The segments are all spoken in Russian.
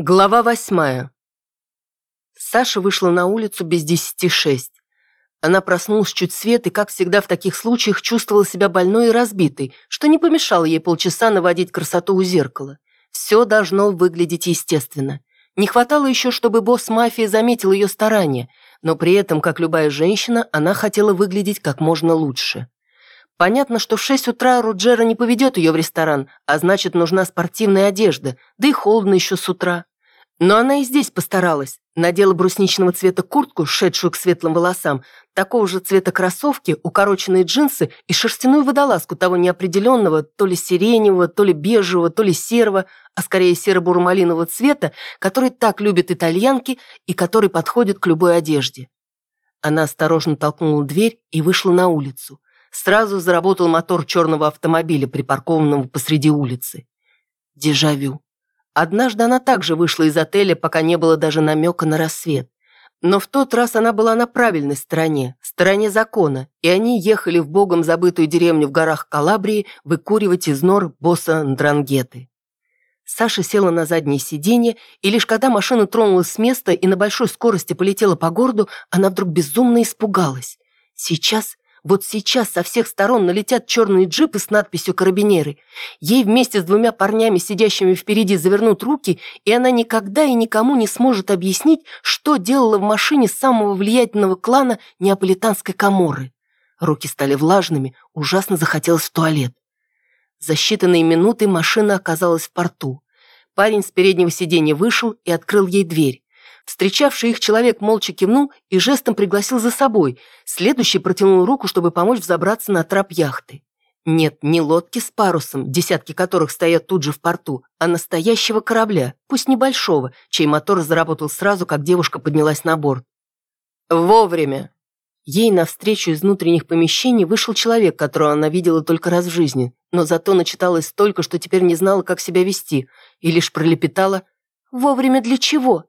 Глава восьмая. Саша вышла на улицу без десяти шесть. Она проснулась чуть свет и, как всегда в таких случаях, чувствовала себя больной и разбитой, что не помешало ей полчаса наводить красоту у зеркала. Все должно выглядеть естественно. Не хватало еще, чтобы босс мафии заметил ее старания, но при этом, как любая женщина, она хотела выглядеть как можно лучше. Понятно, что в шесть утра Руджера не поведет ее в ресторан, а значит, нужна спортивная одежда, да и холодно еще с утра. Но она и здесь постаралась. Надела брусничного цвета куртку, шедшую к светлым волосам, такого же цвета кроссовки, укороченные джинсы и шерстяную водолазку того неопределенного, то ли сиреневого, то ли бежевого, то ли серого, а скорее серо-бурмалинового цвета, который так любят итальянки и который подходит к любой одежде. Она осторожно толкнула дверь и вышла на улицу. Сразу заработал мотор черного автомобиля, припаркованного посреди улицы. Дежавю. Однажды она также вышла из отеля, пока не было даже намека на рассвет. Но в тот раз она была на правильной стороне, стороне закона, и они ехали в богом забытую деревню в горах Калабрии выкуривать из нор босса Ндрангеты. Саша села на заднее сиденье, и лишь когда машина тронулась с места и на большой скорости полетела по городу, она вдруг безумно испугалась. Сейчас вот сейчас со всех сторон налетят черные джипы с надписью «Карабинеры». Ей вместе с двумя парнями, сидящими впереди, завернут руки, и она никогда и никому не сможет объяснить, что делала в машине самого влиятельного клана неаполитанской Каморры. Руки стали влажными, ужасно захотелось в туалет. За считанные минуты машина оказалась в порту. Парень с переднего сиденья вышел и открыл ей дверь. Встречавший их человек молча кивнул и жестом пригласил за собой. Следующий протянул руку, чтобы помочь взобраться на трап яхты. Нет, не лодки с парусом, десятки которых стоят тут же в порту, а настоящего корабля, пусть небольшого, чей мотор заработал сразу, как девушка поднялась на борт. Вовремя. Ей навстречу из внутренних помещений вышел человек, которого она видела только раз в жизни, но зато начиталась столько, что теперь не знала, как себя вести, и лишь пролепетала «Вовремя для чего?»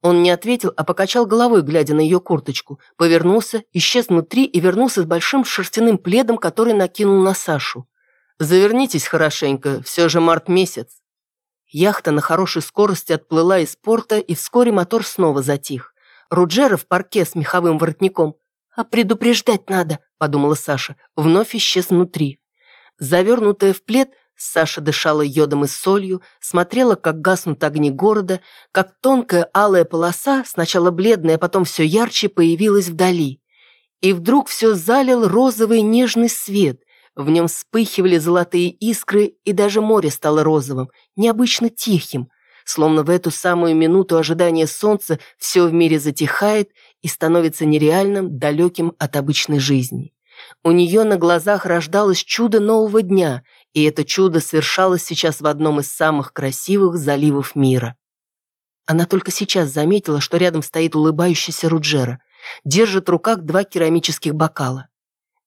Он не ответил, а покачал головой, глядя на ее курточку, повернулся, исчез внутри и вернулся с большим шерстяным пледом, который накинул на Сашу. «Завернитесь хорошенько, все же март месяц». Яхта на хорошей скорости отплыла из порта, и вскоре мотор снова затих. Руджера в парке с меховым воротником. «А предупреждать надо», — подумала Саша, вновь исчез внутри. Завернутая в плед, Саша дышала йодом и солью, смотрела, как гаснут огни города, как тонкая алая полоса, сначала бледная, а потом все ярче, появилась вдали. И вдруг все залил розовый нежный свет, в нем вспыхивали золотые искры, и даже море стало розовым, необычно тихим, словно в эту самую минуту ожидания солнца все в мире затихает и становится нереальным, далеким от обычной жизни. У нее на глазах рождалось чудо нового дня – и это чудо свершалось сейчас в одном из самых красивых заливов мира. Она только сейчас заметила, что рядом стоит улыбающийся Руджера, держит в руках два керамических бокала.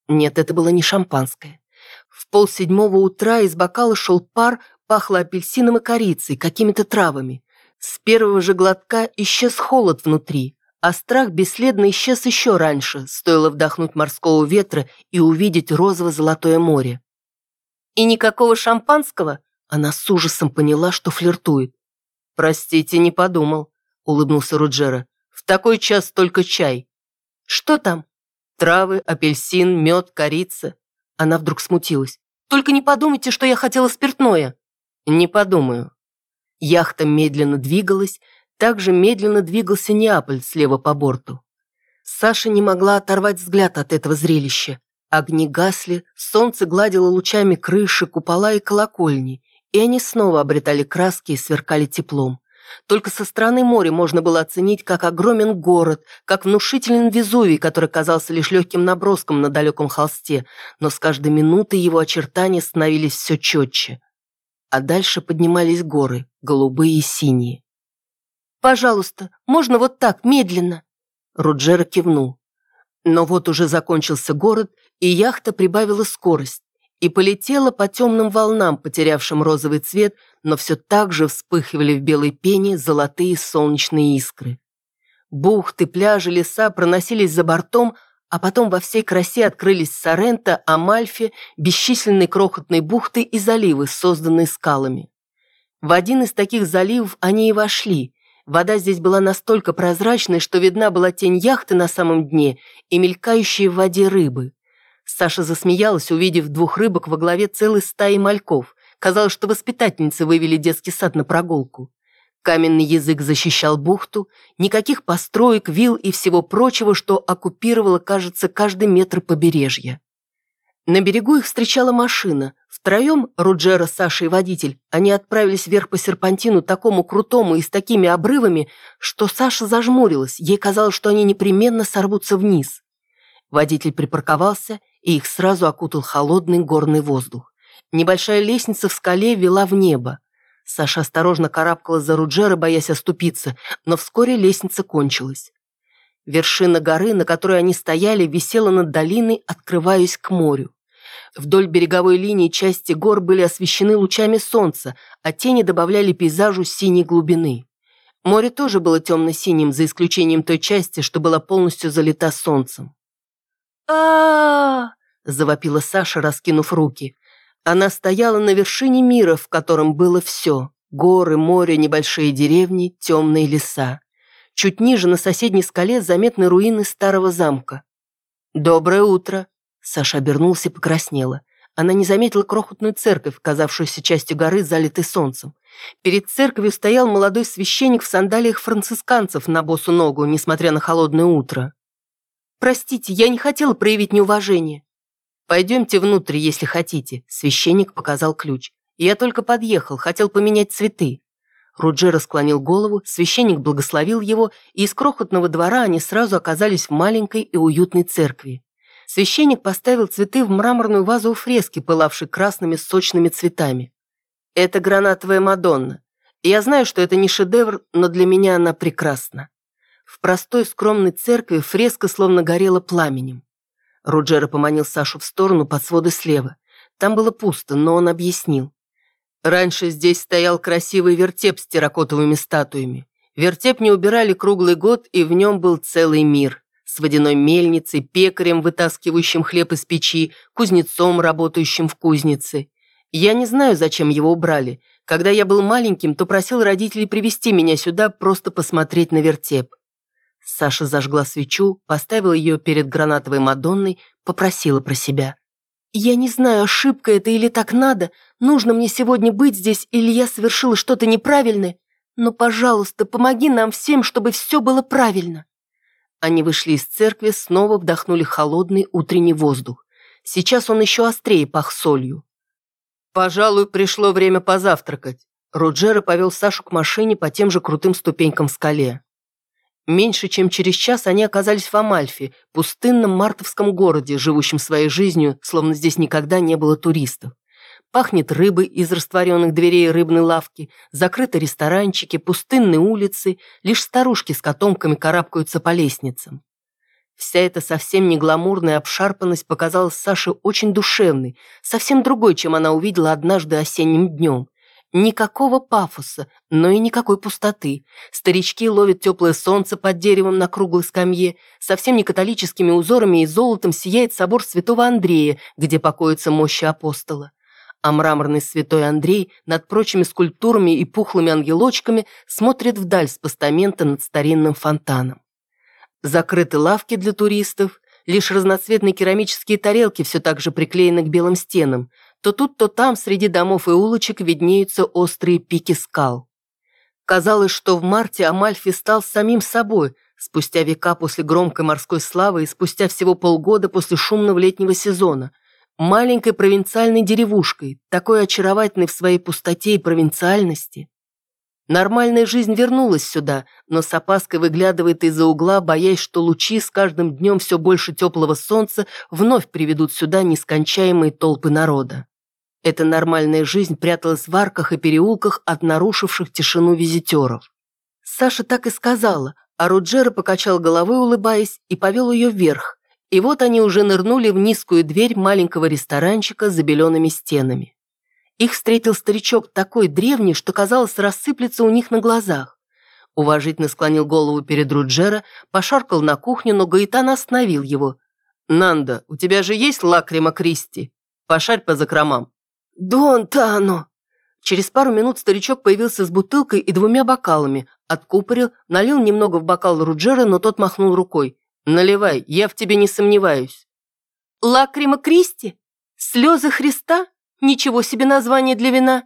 Нет, это было не шампанское. В полседьмого утра из бокала шел пар, пахло апельсином и корицей, какими-то травами. С первого же глотка исчез холод внутри, а страх бесследно исчез еще раньше, стоило вдохнуть морского ветра и увидеть розово-золотое море. И никакого шампанского? Она с ужасом поняла, что флиртует. «Простите, не подумал», — улыбнулся Руджера. «В такой час только чай». «Что там?» «Травы, апельсин, мед, корица». Она вдруг смутилась. «Только не подумайте, что я хотела спиртное». «Не подумаю». Яхта медленно двигалась, также медленно двигался Неаполь слева по борту. Саша не могла оторвать взгляд от этого зрелища. Огни гасли, солнце гладило лучами крыши, купола и колокольни, и они снова обретали краски и сверкали теплом. Только со стороны моря можно было оценить, как огромен город, как внушителен Везувий, который казался лишь легким наброском на далеком холсте, но с каждой минутой его очертания становились все четче. А дальше поднимались горы, голубые и синие. «Пожалуйста, можно вот так, медленно?» Руджера кивнул. Но вот уже закончился город, и яхта прибавила скорость и полетела по темным волнам, потерявшим розовый цвет, но все так же вспыхивали в белой пене золотые солнечные искры. Бухты, пляжи, леса проносились за бортом, а потом во всей красе открылись Соренто, Амальфи, бесчисленные крохотные бухты и заливы, созданные скалами. В один из таких заливов они и вошли. Вода здесь была настолько прозрачной, что видна была тень яхты на самом дне и мелькающие в воде рыбы. Саша засмеялась, увидев двух рыбок во главе целой стаи мальков. Казалось, что воспитательницы вывели детский сад на прогулку. Каменный язык защищал бухту, никаких построек, вил и всего прочего, что оккупировало, кажется, каждый метр побережья. На берегу их встречала машина. Втроем, Руджера, Саша и водитель, они отправились вверх по серпантину такому крутому и с такими обрывами, что Саша зажмурилась, ей казалось, что они непременно сорвутся вниз. Водитель припарковался, и их сразу окутал холодный горный воздух. Небольшая лестница в скале вела в небо. Саша осторожно карабкалась за Руджера, боясь оступиться, но вскоре лестница кончилась. Вершина горы, на которой они стояли, висела над долиной, открываясь к морю. Вдоль береговой линии части гор были освещены лучами солнца, а тени добавляли пейзажу синей глубины. Море тоже было темно-синим, за исключением той части, что была полностью залита солнцем. А, завопила Саша, раскинув руки. Она стояла на вершине мира, в котором было все. Горы, море, небольшие деревни, темные леса. Чуть ниже, на соседней скале, заметны руины старого замка. «Доброе утро!» Саша обернулся и покраснела. Она не заметила крохотную церковь, казавшуюся частью горы, залитой солнцем. Перед церковью стоял молодой священник в сандалиях францисканцев на босу ногу, несмотря на холодное утро. «Простите, я не хотела проявить неуважение». «Пойдемте внутрь, если хотите», — священник показал ключ. «Я только подъехал, хотел поменять цветы». Руджера склонил голову, священник благословил его, и из крохотного двора они сразу оказались в маленькой и уютной церкви. Священник поставил цветы в мраморную вазу у фрески, пылавшей красными сочными цветами. «Это гранатовая Мадонна. Я знаю, что это не шедевр, но для меня она прекрасна». В простой скромной церкви фреска словно горела пламенем. Руджера поманил Сашу в сторону под своды слева. Там было пусто, но он объяснил. Раньше здесь стоял красивый вертеп с терракотовыми статуями. Вертеп не убирали круглый год, и в нем был целый мир. С водяной мельницей, пекарем, вытаскивающим хлеб из печи, кузнецом, работающим в кузнице. Я не знаю, зачем его убрали. Когда я был маленьким, то просил родителей привести меня сюда просто посмотреть на вертеп. Саша зажгла свечу, поставила ее перед гранатовой Мадонной, попросила про себя. «Я не знаю, ошибка это или так надо, нужно мне сегодня быть здесь, или я совершила что-то неправильное, но, пожалуйста, помоги нам всем, чтобы все было правильно». Они вышли из церкви, снова вдохнули холодный утренний воздух. Сейчас он еще острее пах солью. «Пожалуй, пришло время позавтракать». Руджера повел Сашу к машине по тем же крутым ступенькам в скале. Меньше чем через час они оказались в Амальфе, пустынном мартовском городе, живущем своей жизнью, словно здесь никогда не было туристов. Пахнет рыбой из растворенных дверей рыбной лавки, закрыты ресторанчики, пустынные улицы, лишь старушки с котомками карабкаются по лестницам. Вся эта совсем не гламурная обшарпанность показалась Саше очень душевной, совсем другой, чем она увидела однажды осенним днем. Никакого пафоса, но и никакой пустоты. Старички ловят теплое солнце под деревом на круглой скамье. Совсем не католическими узорами и золотом сияет собор святого Андрея, где покоится мощи апостола. А мраморный святой Андрей над прочими скульптурами и пухлыми ангелочками смотрит вдаль с постамента над старинным фонтаном. Закрыты лавки для туристов, лишь разноцветные керамические тарелки все так же приклеены к белым стенам – то тут, то там среди домов и улочек виднеются острые пики скал. Казалось, что в марте Амальфи стал самим собой, спустя века после громкой морской славы и спустя всего полгода после шумного летнего сезона, маленькой провинциальной деревушкой, такой очаровательной в своей пустоте и провинциальности. Нормальная жизнь вернулась сюда, но с опаской выглядывает из-за угла, боясь, что лучи с каждым днем все больше теплого солнца вновь приведут сюда нескончаемые толпы народа. Эта нормальная жизнь пряталась в арках и переулках от нарушивших тишину визитеров. Саша так и сказала, а Руджера покачал головой, улыбаясь, и повел ее вверх. И вот они уже нырнули в низкую дверь маленького ресторанчика с забеленными стенами. Их встретил старичок такой древний, что, казалось, рассыплется у них на глазах. Уважительно склонил голову перед Руджера, пошаркал на кухню, но Гаитан остановил его. «Нанда, у тебя же есть лакрима Кристи? Пошарь по закромам». «Дон Тано!» Через пару минут старичок появился с бутылкой и двумя бокалами, откупорил, налил немного в бокал Руджера, но тот махнул рукой. «Наливай, я в тебе не сомневаюсь». «Лакрима Кристи? Слезы Христа? Ничего себе название для вина!»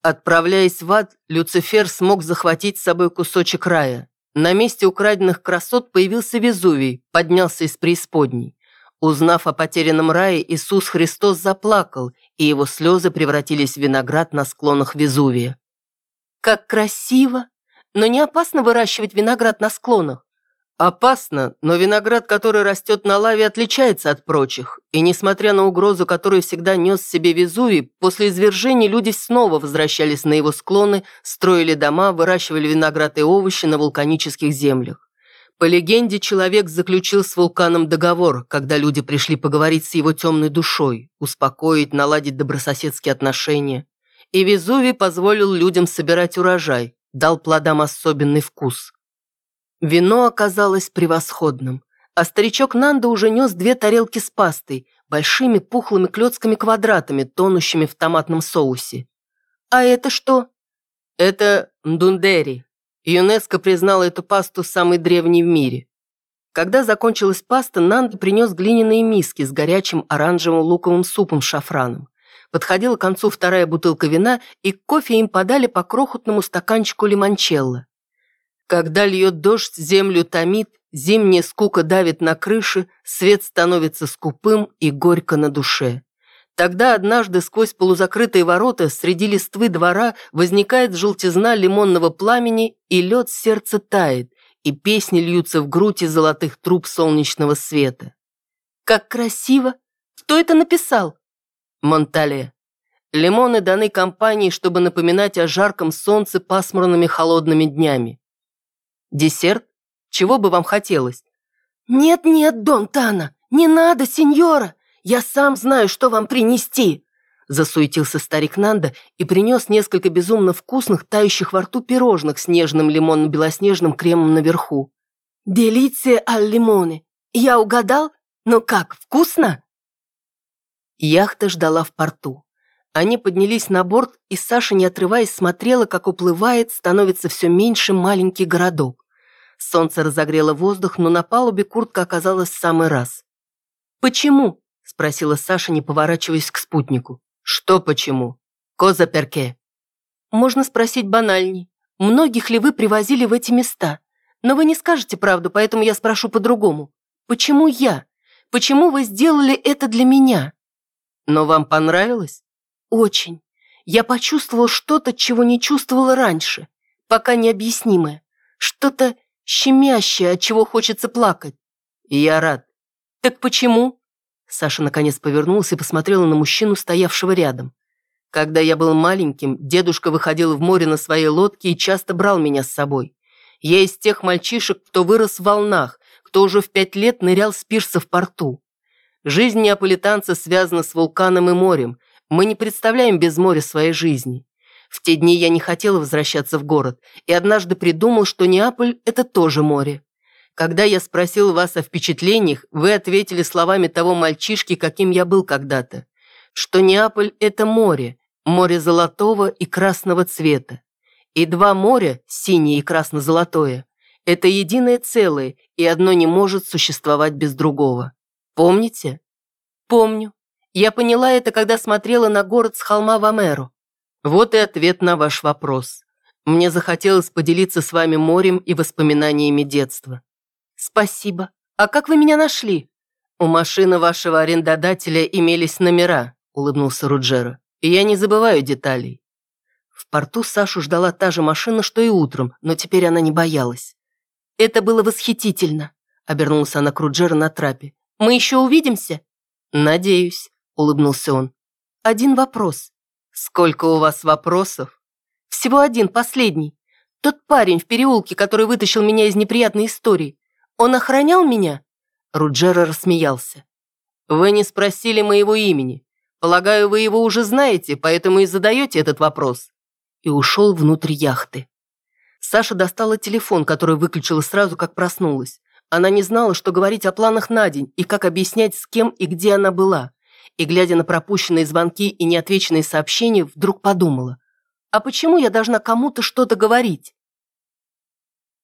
Отправляясь в ад, Люцифер смог захватить с собой кусочек рая. На месте украденных красот появился Везувий, поднялся из преисподней. Узнав о потерянном рае, Иисус Христос заплакал, и его слезы превратились в виноград на склонах Везувия. «Как красиво! Но не опасно выращивать виноград на склонах?» Опасно, но виноград, который растет на лаве, отличается от прочих. И несмотря на угрозу, которую всегда нес себе Везувий, после извержений люди снова возвращались на его склоны, строили дома, выращивали виноград и овощи на вулканических землях. По легенде, человек заключил с вулканом договор, когда люди пришли поговорить с его темной душой, успокоить, наладить добрососедские отношения. И Везувий позволил людям собирать урожай, дал плодам особенный вкус. Вино оказалось превосходным, а старичок Нанда уже нес две тарелки с пастой, большими пухлыми клетками-квадратами, тонущими в томатном соусе. «А это что?» «Это ндундери», ЮНЕСКО признала эту пасту самой древней в мире. Когда закончилась паста, Нанд принес глиняные миски с горячим оранжевым луковым супом с шафраном. Подходила к концу вторая бутылка вина, и кофе им подали по крохотному стаканчику лимончелло. Когда льет дождь, землю томит, зимняя скука давит на крыши, свет становится скупым и горько на душе. Тогда однажды сквозь полузакрытые ворота среди листвы двора возникает желтизна лимонного пламени, и лед сердца тает, и песни льются в грудь из золотых труб солнечного света. «Как красиво! Кто это написал?» Монтале. Лимоны даны компании, чтобы напоминать о жарком солнце пасмурными холодными днями. Десерт? Чего бы вам хотелось? «Нет-нет, Дон Тана, не надо, сеньора! Я сам знаю, что вам принести!» Засуетился старик Нанда и принес несколько безумно вкусных, тающих во рту пирожных с нежным лимонно-белоснежным кремом наверху. «Делиция аль лимоне! Я угадал? Ну как, вкусно?» Яхта ждала в порту. Они поднялись на борт, и Саша, не отрываясь, смотрела, как уплывает, становится все меньше маленький городок. Солнце разогрело воздух, но на палубе куртка оказалась в самый раз. «Почему?» – спросила Саша, не поворачиваясь к спутнику. «Что почему? Коза перке?» «Можно спросить банальней. Многих ли вы привозили в эти места? Но вы не скажете правду, поэтому я спрошу по-другому. Почему я? Почему вы сделали это для меня?» «Но вам понравилось?» «Очень. Я почувствовал что-то, чего не чувствовала раньше. Пока необъяснимое. Что-то щемящее, от чего хочется плакать». «Я рад». «Так почему?» Саша наконец повернулся и посмотрела на мужчину, стоявшего рядом. Когда я был маленьким, дедушка выходил в море на своей лодке и часто брал меня с собой. Я из тех мальчишек, кто вырос в волнах, кто уже в пять лет нырял с пирса в порту. Жизнь неаполитанца связана с вулканом и морем. Мы не представляем без моря своей жизни. В те дни я не хотел возвращаться в город, и однажды придумал, что Неаполь – это тоже море. Когда я спросил вас о впечатлениях, вы ответили словами того мальчишки, каким я был когда-то, что Неаполь – это море, море золотого и красного цвета. И два моря, синее и красно-золотое, это единое целое, и одно не может существовать без другого. Помните? Помню. Я поняла это, когда смотрела на город с холма Вамеру. Вот и ответ на ваш вопрос. Мне захотелось поделиться с вами морем и воспоминаниями детства. «Спасибо. А как вы меня нашли?» «У машины вашего арендодателя имелись номера», — улыбнулся Руджера. «И я не забываю деталей». В порту Сашу ждала та же машина, что и утром, но теперь она не боялась. «Это было восхитительно», — обернулся она к Руджеру на трапе. «Мы еще увидимся?» «Надеюсь», — улыбнулся он. «Один вопрос». «Сколько у вас вопросов?» «Всего один, последний. Тот парень в переулке, который вытащил меня из неприятной истории. Он охранял меня?» Руджера рассмеялся. «Вы не спросили моего имени. Полагаю, вы его уже знаете, поэтому и задаете этот вопрос». И ушел внутрь яхты. Саша достала телефон, который выключила сразу, как проснулась. Она не знала, что говорить о планах на день и как объяснять, с кем и где она была. И, глядя на пропущенные звонки и неотвеченные сообщения, вдруг подумала, А почему я должна кому-то что-то говорить?